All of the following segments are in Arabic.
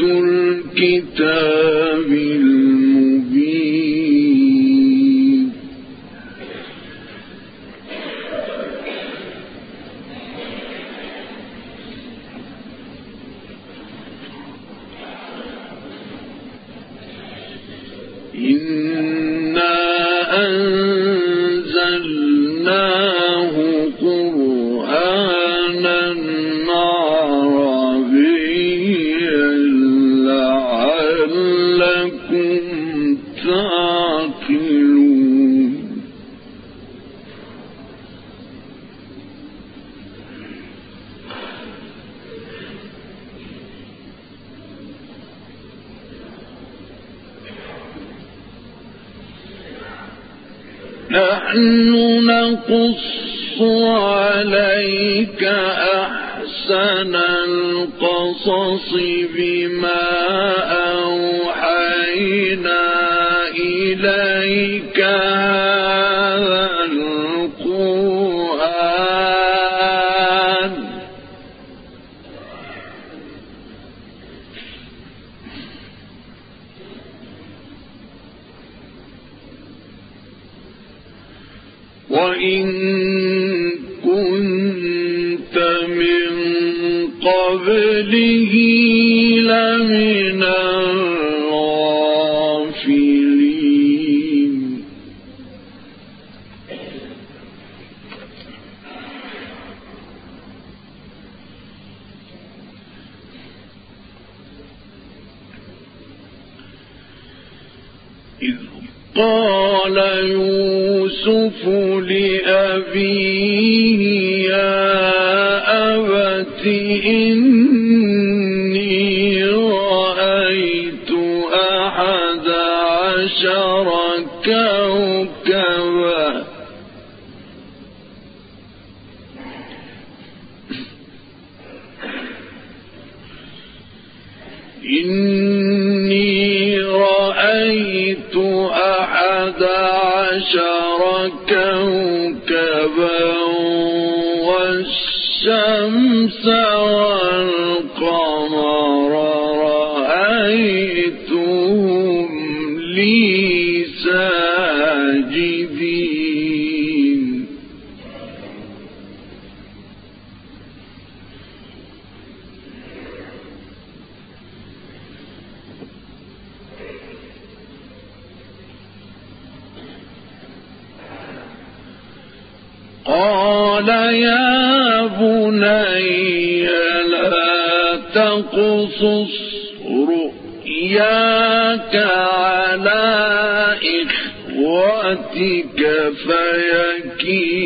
الكتاب نحن نقص عليك أحسن القصص بما أوحينا إليك. قبله لمن الغافلين. إذ قال يوسف لأبيه يا إني رأيت أحد عشر كوكبا. إني رأيت أحد عشر كوكبا والشمس والقمر رأيتهم لي ساجدين. قال يا بني لا تقصص رؤياك على إخوتك فيكيدوا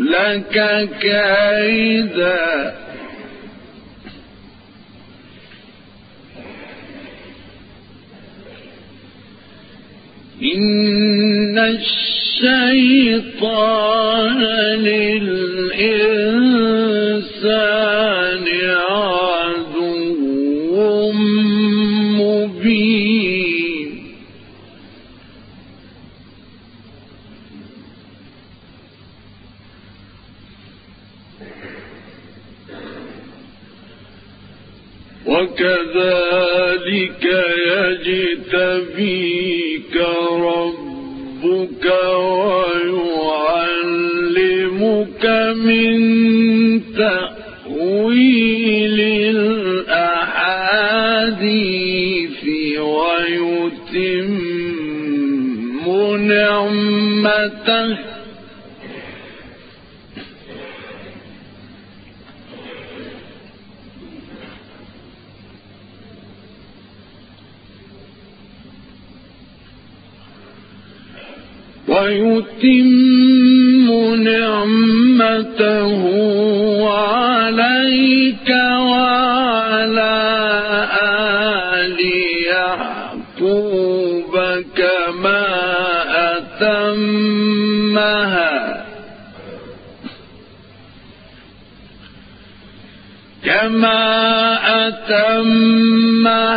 لك كيدا. إن الشيطان للإنسان عدو مبين. ويعلمك من تأويل الأحاديث ويتم نعمته عليك وعلى آل يعقوب كما أتمها. كما أتمها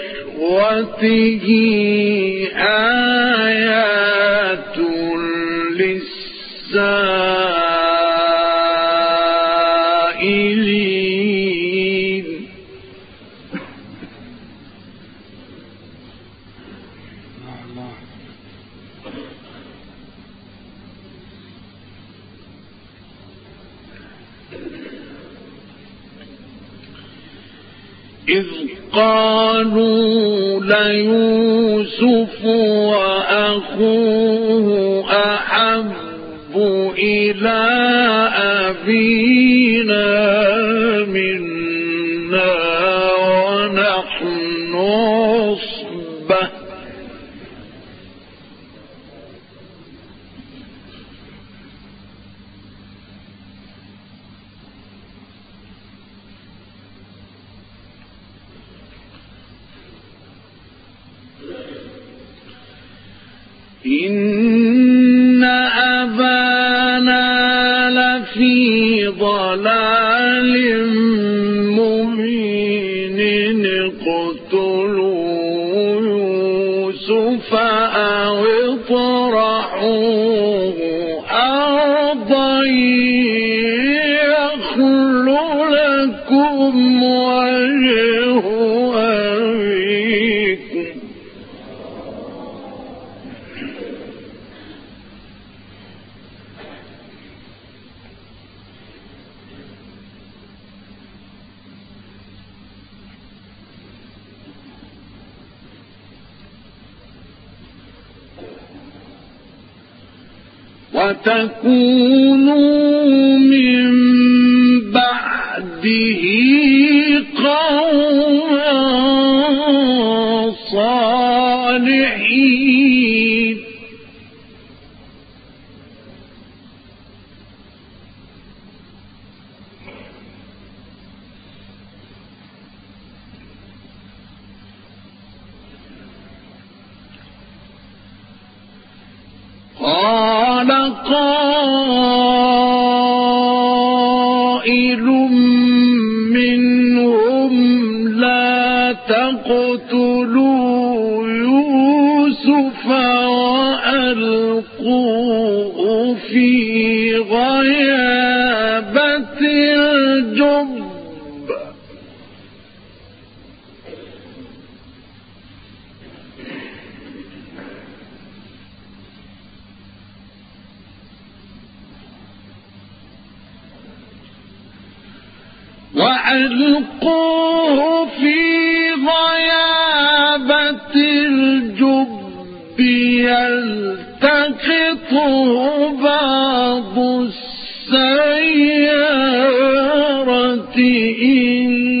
وإخوته آيات للسائل إذ قالوا ليوسف وأخوه أحب إلى أبينا إن أبانا لفي ضلال مبين اقتلوا يوسف أو اطرحوه أرضا يخل لكم وتكونوا من بعده منهم لا تقتلوا يوسف وألقوه وألقوه في غيابة الجب يلتقطه بعض السيارة إن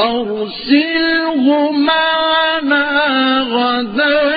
أرسله معنا غدا.